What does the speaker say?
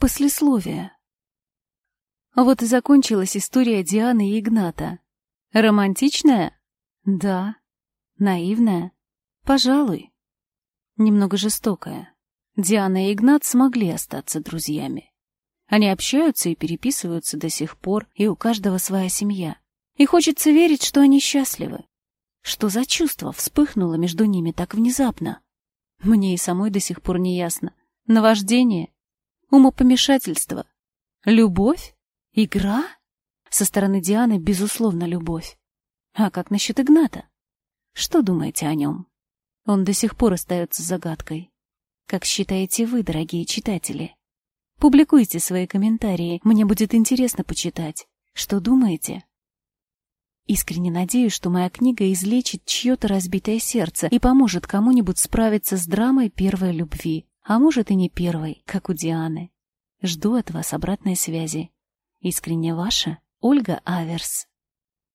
Послесловие. Вот и закончилась история Дианы и Игната. Романтичная? Да. Наивная? Пожалуй. Немного жестокая. Диана и Игнат смогли остаться друзьями. Они общаются и переписываются до сих пор, и у каждого своя семья. И хочется верить, что они счастливы. Что за чувство вспыхнуло между ними так внезапно? Мне и самой до сих пор не ясно. Наваждение? Умопомешательство? Любовь? Игра? Со стороны Дианы, безусловно, любовь. А как насчет Игната? Что думаете о нем? Он до сих пор остается загадкой. Как считаете вы, дорогие читатели? Публикуйте свои комментарии, мне будет интересно почитать. Что думаете? Искренне надеюсь, что моя книга излечит чье-то разбитое сердце и поможет кому-нибудь справиться с драмой первой любви, а может и не первой, как у Дианы. Жду от вас обратной связи. Искренне ваша Ольга Аверс.